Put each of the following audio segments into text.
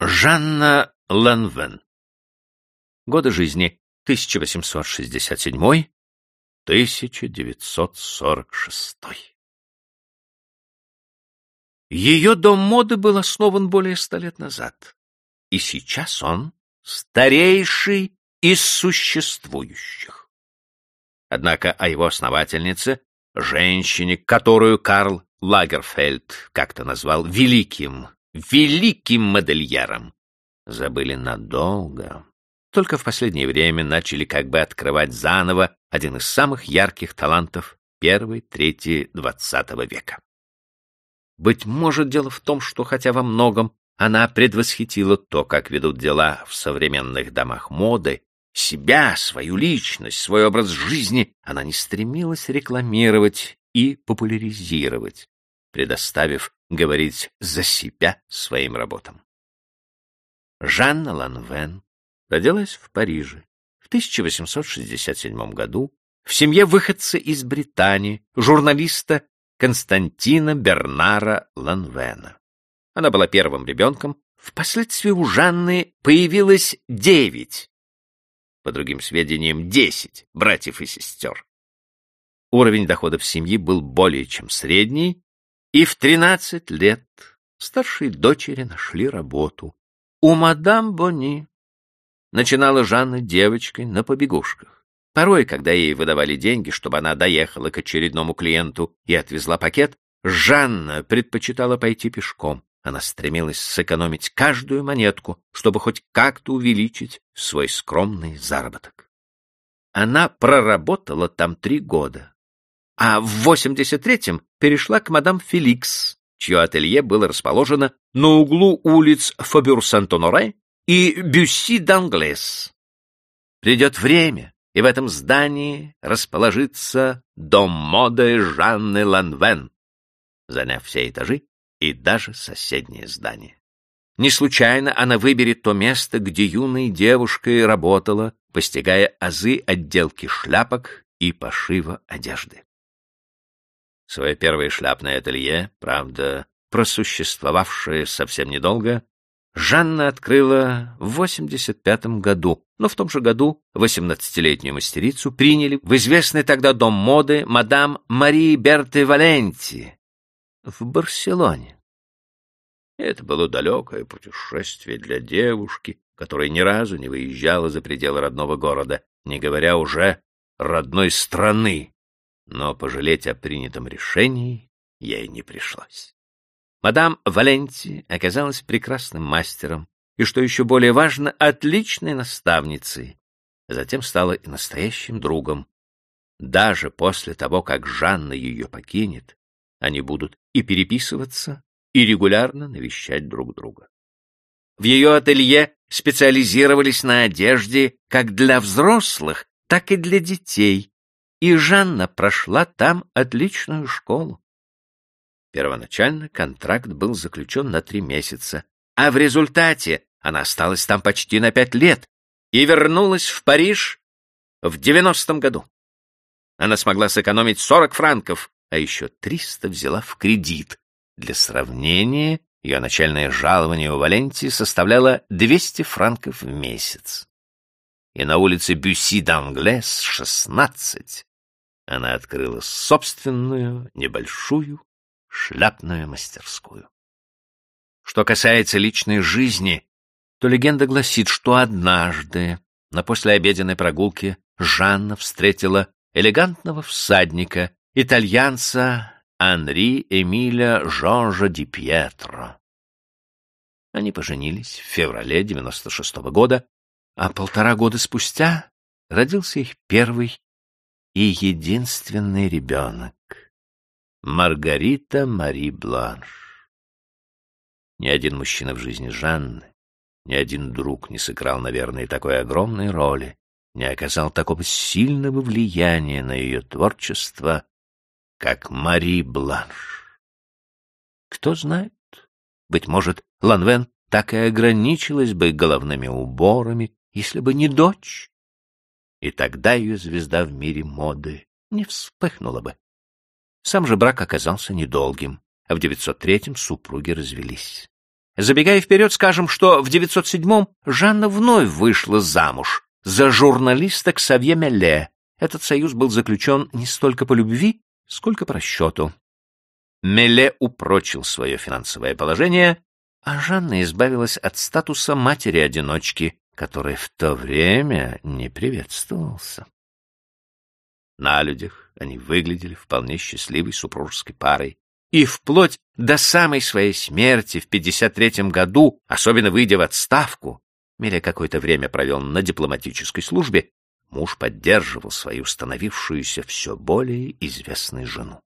Жанна Ланвен. Годы жизни 1867-1946. Ее дом моды был основан более ста лет назад, и сейчас он старейший из существующих. Однако о его основательнице, женщине, которую Карл Лагерфельд как-то назвал великим, великим модельером, забыли надолго. Только в последнее время начали как бы открывать заново один из самых ярких талантов первой трети двадцатого века. Быть может, дело в том, что хотя во многом она предвосхитила то, как ведут дела в современных домах моды, себя, свою личность, свой образ жизни она не стремилась рекламировать и популяризировать, предоставив говорить за себя своим работам. Жанна Ланвен родилась в Париже в 1867 году в семье выходца из Британии, журналиста Константина Бернара Ланвена. Она была первым ребенком. Впоследствии у Жанны появилось девять, по другим сведениям, десять братьев и сестер. Уровень доходов семьи был более чем средний, и в тринадцать лет старшие дочери нашли работу у мадам Бонни. Начинала Жанна девочкой на побегушках. Порой, когда ей выдавали деньги, чтобы она доехала к очередному клиенту и отвезла пакет, Жанна предпочитала пойти пешком. Она стремилась сэкономить каждую монетку, чтобы хоть как-то увеличить свой скромный заработок. Она проработала там три года, а в 83-м перешла к мадам Феликс, чье ателье было расположено на углу улиц Фабюр-Сент-Оноре и Бюсси-Данглес. Придет время, и в этом здании расположится дом моды Жанны Ланвен, заняв все этажи и даже соседнее здание. Не случайно она выберет то место, где юной девушкой работала, постигая азы отделки шляпок и пошива одежды. Свое первое шляпное ателье, правда, просуществовавшее совсем недолго, Жанна открыла в 85 году, но в том же году 18-летнюю мастерицу приняли в известный тогда дом моды мадам Марии Берты Валенти в Барселоне. Это было далекое путешествие для девушки, которая ни разу не выезжала за пределы родного города, не говоря уже родной страны но пожалеть о принятом решении ей не пришлось. Мадам Валенти оказалась прекрасным мастером и, что еще более важно, отличной наставницей, затем стала и настоящим другом. Даже после того, как Жанна ее покинет, они будут и переписываться, и регулярно навещать друг друга. В ее ателье специализировались на одежде как для взрослых, так и для детей, и Жанна прошла там отличную школу. Первоначально контракт был заключен на три месяца, а в результате она осталась там почти на пять лет и вернулась в Париж в девяностом году. Она смогла сэкономить сорок франков, а еще триста взяла в кредит. Для сравнения, ее начальное жалование у Валентии составляло двести франков в месяц. И на улице Бюсси-d'Англес шестнадцать она открыла собственную небольшую шляпную мастерскую. Что касается личной жизни, то легенда гласит, что однажды на послеобеденной прогулке Жанна встретила элегантного всадника, итальянца Анри Эмиля Жоржа Ди Пьетро. Они поженились в феврале 96 -го года, а полтора года спустя родился их первый и единственный ребенок — Маргарита Мари Бланш. Ни один мужчина в жизни Жанны, ни один друг не сыграл, наверное, такой огромной роли, не оказал такого сильного влияния на ее творчество, как Мари Бланш. Кто знает, быть может, Ланвен так и ограничилась бы головными уборами, если бы не дочь, и тогда ее звезда в мире моды не вспыхнула бы. Сам же брак оказался недолгим, а в 903-м супруги развелись. Забегая вперед, скажем, что в 907-м Жанна вновь вышла замуж за журналиста Ксавье Мелле. Этот союз был заключен не столько по любви, сколько по расчету. Мелле упрочил свое финансовое положение, а Жанна избавилась от статуса матери-одиночки, который в то время не приветствовался. На людях они выглядели вполне счастливой супружеской парой, и вплоть до самой своей смерти в 53-м году, особенно выйдя в отставку, Миля какое-то время провел на дипломатической службе, муж поддерживал свою становившуюся все более известной жену.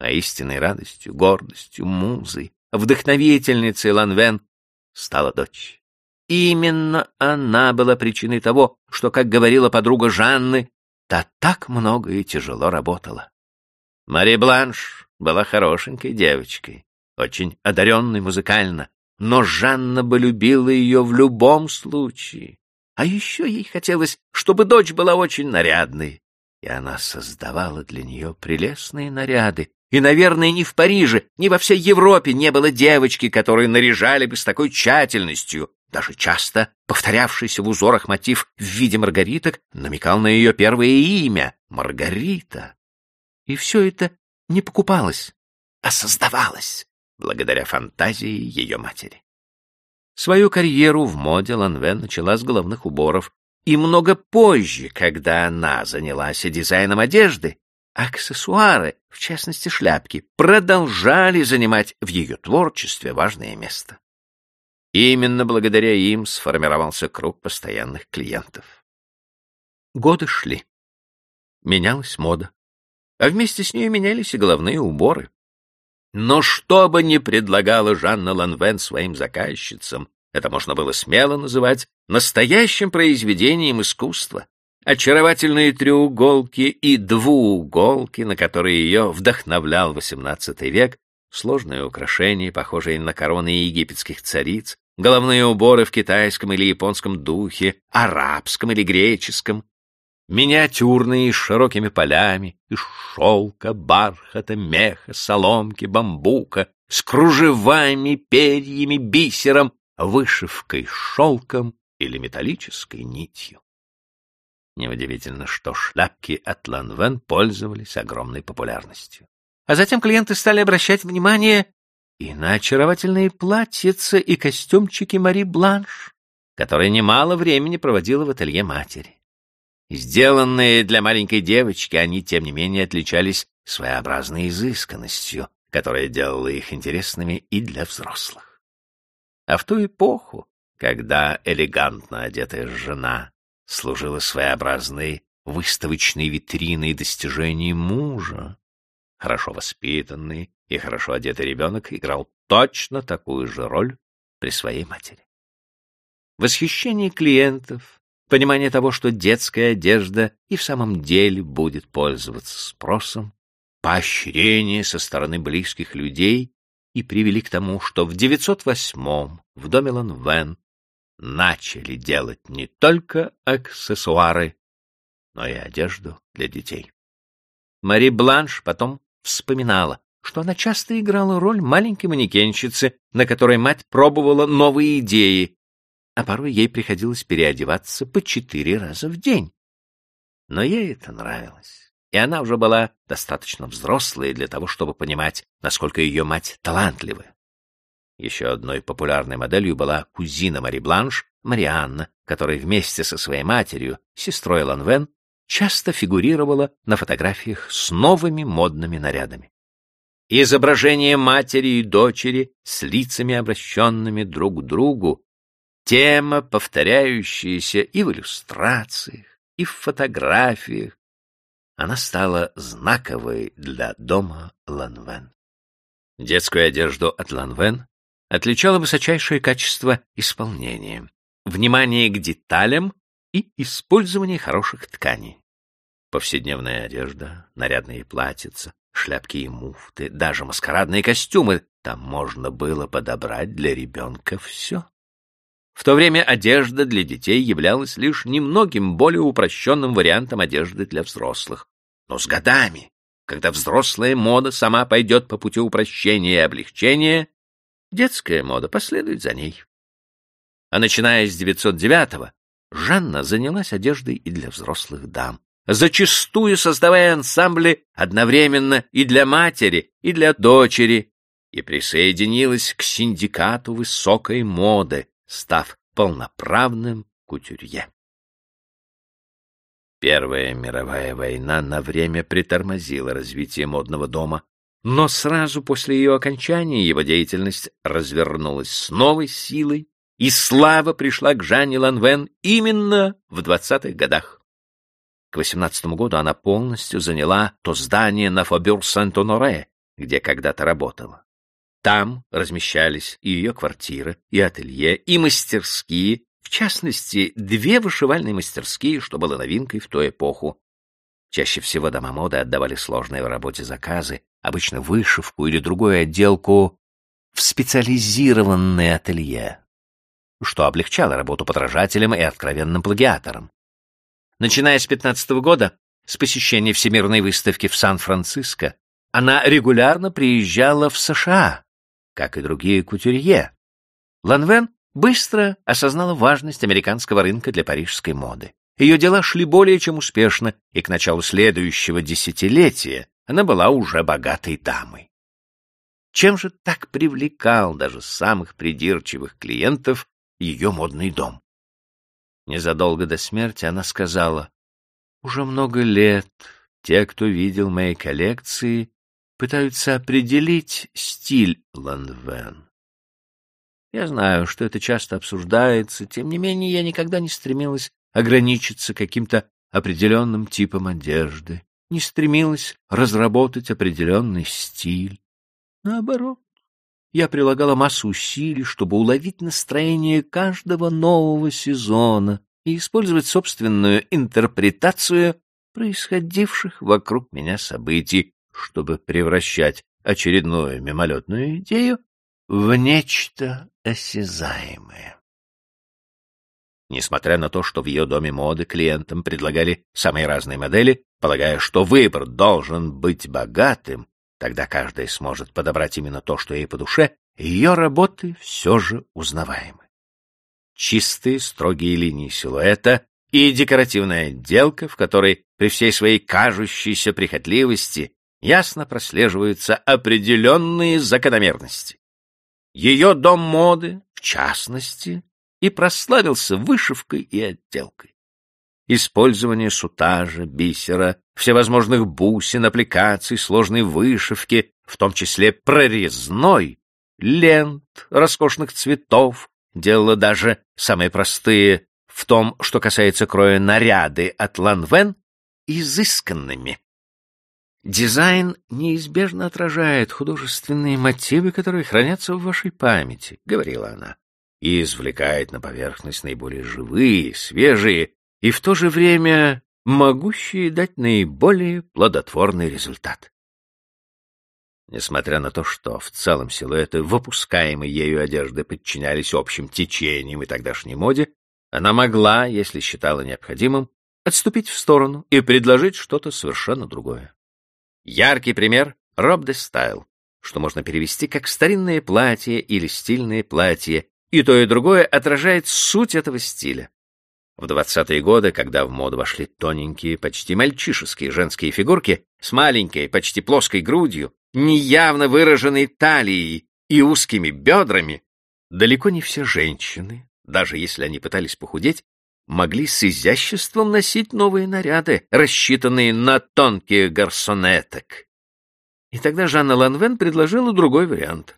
А истинной радостью, гордостью, музой, вдохновительницей Ланвен стала дочь. Именно она была причиной того, что, как говорила подруга Жанны, та так много и тяжело работала. Мари Бланш была хорошенькой девочкой, очень одаренной музыкально, но Жанна бы любила ее в любом случае. А еще ей хотелось, чтобы дочь была очень нарядной, и она создавала для нее прелестные наряды. И, наверное, ни в Париже, ни во всей Европе не было девочки, которые наряжали бы с такой тщательностью. Даже часто повторявшийся в узорах мотив в виде маргариток намекал на ее первое имя — Маргарита. И все это не покупалось, а создавалось благодаря фантазии ее матери. Свою карьеру в моде Ланвен начала с головных уборов, и много позже, когда она занялась дизайном одежды, аксессуары, в частности шляпки, продолжали занимать в ее творчестве важное место. Именно благодаря им сформировался круг постоянных клиентов. Годы шли. Менялась мода, а вместе с ней менялись и головные уборы. Но что бы ни предлагала Жанна Ланвен своим заказчицам, это можно было смело называть настоящим произведением искусства. Очаровательные треуголки и двууголки, на которые ее вдохновлял XVIII век, сложные украшения, похожие на короны египетских цариц, головные уборы в китайском или японском духе, арабском или греческом, миниатюрные с широкими полями, из шелка, бархата, меха, соломки, бамбука, с кружевами, перьями, бисером, вышивкой шелком или металлической нитью. Неудивительно, что шляпки от Ланвен пользовались огромной популярностью. А затем клиенты стали обращать внимание и на очаровательные платьица и костюмчики Мари Бланш, которая немало времени проводила в ателье матери. Сделанные для маленькой девочки, они, тем не менее, отличались своеобразной изысканностью, которая делала их интересными и для взрослых. А в ту эпоху, когда элегантно одетая жена служила своеобразной выставочной витриной достижений мужа, хорошо воспитанный и хорошо одетый ребенок играл точно такую же роль при своей матери. Восхищение клиентов, понимание того, что детская одежда и в самом деле будет пользоваться спросом, поощрение со стороны близких людей и привели к тому, что в 908-м в доме Ланвен начали делать не только аксессуары, но и одежду для детей. Мари Бланш потом вспоминала, что она часто играла роль маленькой манекенщицы, на которой мать пробовала новые идеи, а порой ей приходилось переодеваться по четыре раза в день. Но ей это нравилось, и она уже была достаточно взрослой для того, чтобы понимать, насколько ее мать талантлива. Еще одной популярной моделью была кузина Мари Бланш, Марианна, которая вместе со своей матерью, сестрой Ланвен, часто фигурировала на фотографиях с новыми модными нарядами. Изображение матери и дочери с лицами, обращенными друг к другу, Тема, повторяющаяся и в иллюстрациях, и в фотографиях, она стала знаковой для дома Ланвен. Детскую одежду от Ланвен отличало высочайшее качество исполнения, внимание к деталям и использование хороших тканей. Повседневная одежда, нарядные платьица, шляпки и муфты, даже маскарадные костюмы — там можно было подобрать для ребенка все. В то время одежда для детей являлась лишь немногим более упрощенным вариантом одежды для взрослых. Но с годами, когда взрослая мода сама пойдет по пути упрощения и облегчения, детская мода последует за ней. А начиная с 909-го, Жанна занялась одеждой и для взрослых дам, зачастую создавая ансамбли одновременно и для матери, и для дочери, и присоединилась к синдикату высокой моды, став полноправным кутюрье. Первая мировая война на время притормозила развитие модного дома, но сразу после ее окончания его деятельность развернулась с новой силой, и слава пришла к Жанне Ланвен именно в двадцатых годах. К восемнадцатому году она полностью заняла то здание на Фобюр-Сент-Оноре, где когда-то работала. Там размещались и ее квартира, и ателье, и мастерские, в частности, две вышивальные мастерские, что было новинкой в ту эпоху. Чаще всего дома моды отдавали сложные в работе заказы, обычно вышивку или другую отделку, в специализированные ателье, что облегчало работу подражателям и откровенным плагиаторам. Начиная с 15 года, с посещения Всемирной выставки в Сан-Франциско, она регулярно приезжала в США, как и другие кутюрье. Ланвен быстро осознала важность американского рынка для парижской моды. Ее дела шли более чем успешно, и к началу следующего десятилетия она была уже богатой дамой. Чем же так привлекал даже самых придирчивых клиентов ее модный дом? Незадолго до смерти она сказала, «Уже много лет те, кто видел мои коллекции, пытаются определить стиль Ланвен. Я знаю, что это часто обсуждается, тем не менее я никогда не стремилась ограничиться каким-то определенным типом одежды, не стремилась разработать определенный стиль. Наоборот, я прилагала массу усилий, чтобы уловить настроение каждого нового сезона и использовать собственную интерпретацию происходивших вокруг меня событий, чтобы превращать очередную мимолетную идею в нечто осязаемое. Несмотря на то, что в ее доме моды клиентам предлагали самые разные модели, полагая, что выбор должен быть богатым, тогда каждый сможет подобрать именно то, что ей по душе, ее работы все же узнаваемы. Чистые, строгие линии силуэта и декоративная отделка, в которой при всей своей кажущейся прихотливости ясно прослеживаются определенные закономерности. Ее дом моды, в частности, и прославился вышивкой и отделкой. Использование сутажа, бисера, всевозможных бусин, аппликаций, сложной вышивки, в том числе прорезной, лент, роскошных цветов, делало даже самые простые в том, что касается кроя наряды от Ланвен, изысканными. Дизайн неизбежно отражает художественные мотивы, которые хранятся в вашей памяти, — говорила она, и извлекает на поверхность наиболее живые, свежие и в то же время могущие дать наиболее плодотворный результат. Несмотря на то, что в целом силуэты выпускаемой ею одежды подчинялись общим течениям и тогдашней моде, она могла, если считала необходимым, отступить в сторону и предложить что-то совершенно другое. Яркий пример — Роб де Стайл, что можно перевести как «старинное платье» или «стильное платье», и то и другое отражает суть этого стиля. В двадцатые годы, когда в моду вошли тоненькие, почти мальчишеские женские фигурки с маленькой, почти плоской грудью, неявно выраженной талией и узкими бедрами, далеко не все женщины, даже если они пытались похудеть, могли с изяществом носить новые наряды, рассчитанные на тонкие гарсонеток. И тогда Жанна Ланвен предложила другой вариант.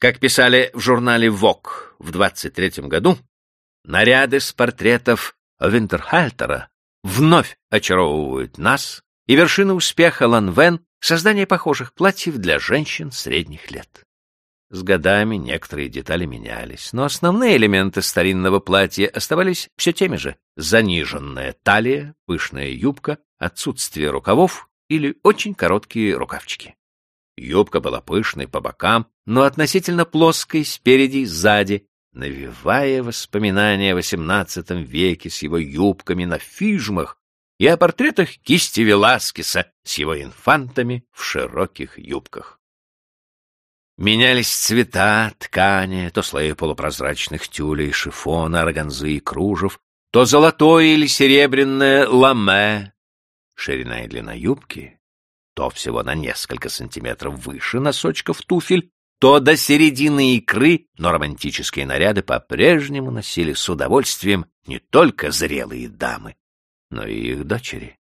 Как писали в журнале «Вок» в 23 году, наряды с портретов Винтерхальтера вновь очаровывают нас, и вершина успеха Ланвен — создание похожих платьев для женщин средних лет. С годами некоторые детали менялись, но основные элементы старинного платья оставались все теми же. Заниженная талия, пышная юбка, отсутствие рукавов или очень короткие рукавчики. Юбка была пышной по бокам, но относительно плоской спереди и сзади, навевая воспоминания о XVIII веке с его юбками на фижмах и о портретах кисти Веласкеса с его инфантами в широких юбках. Менялись цвета, ткани, то слои полупрозрачных тюлей, шифона, органзы и кружев, то золотое или серебряное ламе. Ширина и длина юбки, то всего на несколько сантиметров выше носочков туфель, то до середины икры, но романтические наряды по-прежнему носили с удовольствием не только зрелые дамы, но и их дочери.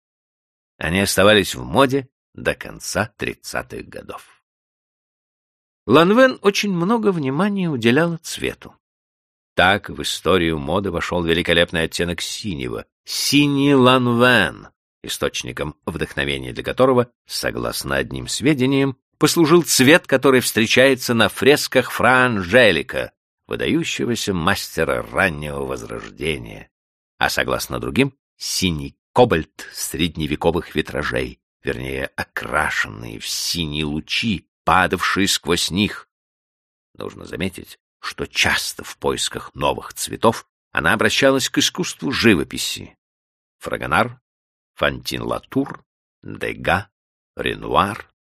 Они оставались в моде до конца тридцатых годов. Ланвен очень много внимания уделяла цвету. Так в историю моды вошел великолепный оттенок синего, синий ланвен, источником вдохновения для которого, согласно одним сведениям, послужил цвет, который встречается на фресках Фра Анжелика, выдающегося мастера раннего возрождения, а согласно другим — синий кобальт средневековых витражей, вернее, окрашенные в синие лучи, падавшие сквозь них. Нужно заметить, что часто в поисках новых цветов она обращалась к искусству живописи. Фрагонар, Фантин Латур, Дега, Ренуар,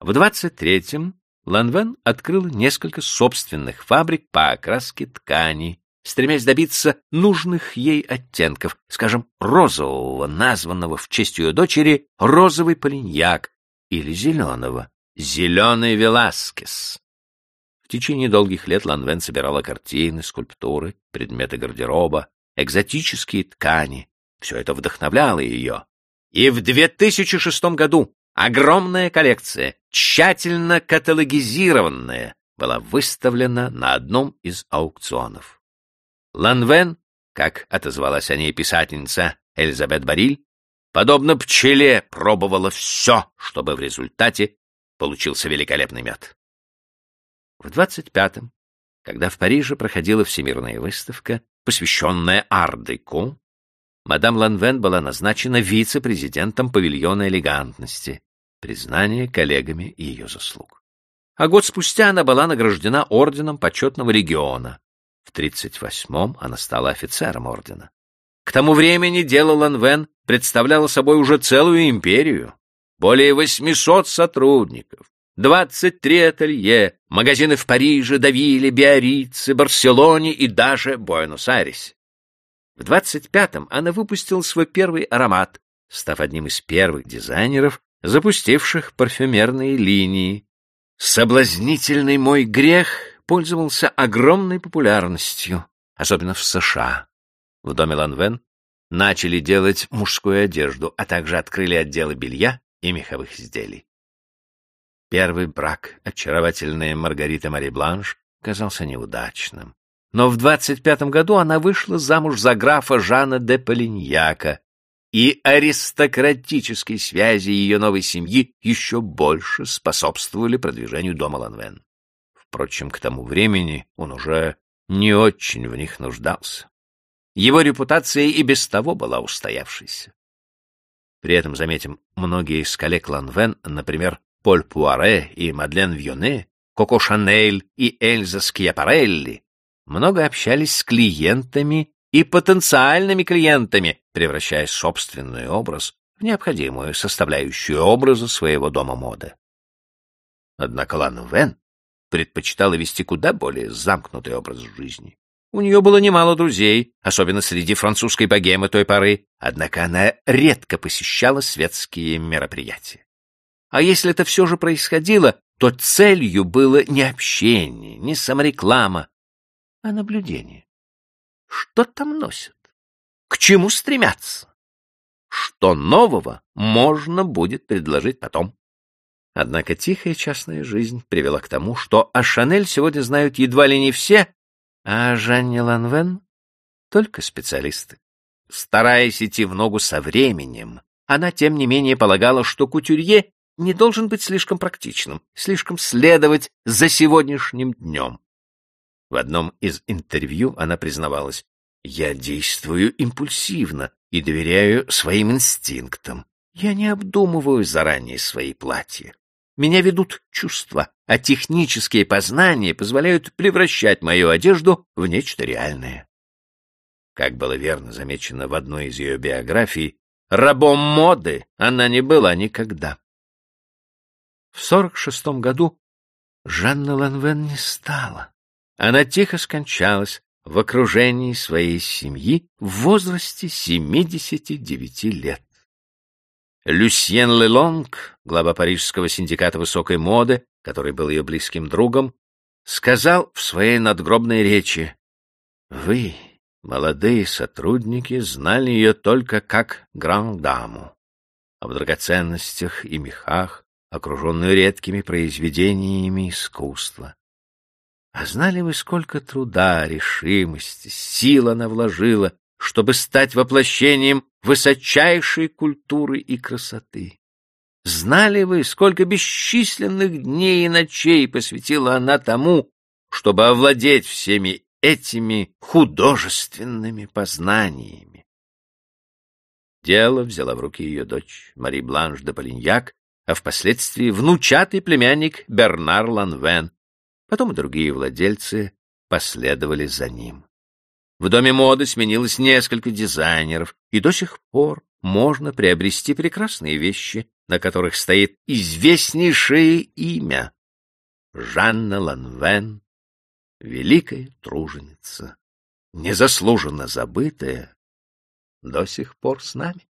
в 23-м Ланвен открыл несколько собственных фабрик по окраске тканей, стремясь добиться нужных ей оттенков, скажем, розового, названного в честь ее дочери розовый полиньяк, или зеленого, зеленый Веласкес. В течение долгих лет Ланвен собирала картины, скульптуры, предметы гардероба, экзотические ткани. Все это вдохновляло ее. И в 2006 году огромная коллекция тщательно каталогизированная, была выставлена на одном из аукционов. Ланвен, как отозвалась о ней писательница Элизабет Бариль, подобно пчеле пробовала все, чтобы в результате получился великолепный мед. В 25-м, когда в Париже проходила всемирная выставка, посвященная Ардеку, мадам Ланвен была назначена вице-президентом павильона элегантности, признание коллегами ее заслуг. А год спустя она была награждена орденом почетного региона. В 38-м она стала офицером ордена. К тому времени дело Ланвен представляло собой уже целую империю. Более 800 сотрудников, 23 ателье, магазины в Париже, Давиле, Биорице, Барселоне и даже Буэнос-Айресе. В 25-м она выпустила свой первый аромат, став одним из первых дизайнеров, запустивших парфюмерные линии. Соблазнительный мой грех пользовался огромной популярностью, особенно в США. В доме Ланвен начали делать мужскую одежду, а также открыли отделы белья и меховых изделий. Первый брак, очаровательная Маргарита Мари Бланш, казался неудачным. Но в двадцать пятом году она вышла замуж за графа Жана де Полиньяка, и аристократические связи ее новой семьи еще больше способствовали продвижению дома Ланвен. Впрочем, к тому времени он уже не очень в них нуждался. Его репутация и без того была устоявшейся. При этом, заметим, многие из коллег Ланвен, например, Поль Пуаре и Мадлен Вьоне, Коко Шанель и Эльза Скьяпарелли, много общались с клиентами и потенциальными клиентами, превращая собственный образ в необходимую составляющую образа своего дома моды. Однако Лан Вен предпочитала вести куда более замкнутый образ жизни. У нее было немало друзей, особенно среди французской богемы той поры, однако она редко посещала светские мероприятия. А если это все же происходило, то целью было не общение, не самореклама, а наблюдение. Что там носят? К чему стремятся? Что нового можно будет предложить потом? Однако тихая частная жизнь привела к тому, что о Шанель сегодня знают едва ли не все, а о Жанне Ланвен — только специалисты. Стараясь идти в ногу со временем, она, тем не менее, полагала, что кутюрье не должен быть слишком практичным, слишком следовать за сегодняшним днем. В одном из интервью она признавалась, «Я действую импульсивно и доверяю своим инстинктам. Я не обдумываю заранее свои платья. Меня ведут чувства, а технические познания позволяют превращать мою одежду в нечто реальное». Как было верно замечено в одной из ее биографий, рабом моды она не была никогда. В 46 году Жанна Ланвен не стала. Она тихо скончалась в окружении своей семьи в возрасте 79 лет. Люсьен Лелонг, глава Парижского синдиката высокой моды, который был ее близким другом, сказал в своей надгробной речи, «Вы, молодые сотрудники, знали ее только как грандаму, а в драгоценностях и мехах, окруженную редкими произведениями искусства. А знали вы, сколько труда, решимости, сил она вложила, чтобы стать воплощением высочайшей культуры и красоты? Знали вы, сколько бесчисленных дней и ночей посвятила она тому, чтобы овладеть всеми этими художественными познаниями? Дело взяла в руки ее дочь Мари Бланш де Полиньяк, а впоследствии внучатый племянник Бернар Ланвен, Потом другие владельцы последовали за ним. В доме моды сменилось несколько дизайнеров, и до сих пор можно приобрести прекрасные вещи, на которых стоит известнейшее имя — Жанна Ланвен, великая труженица, незаслуженно забытая, до сих пор с нами.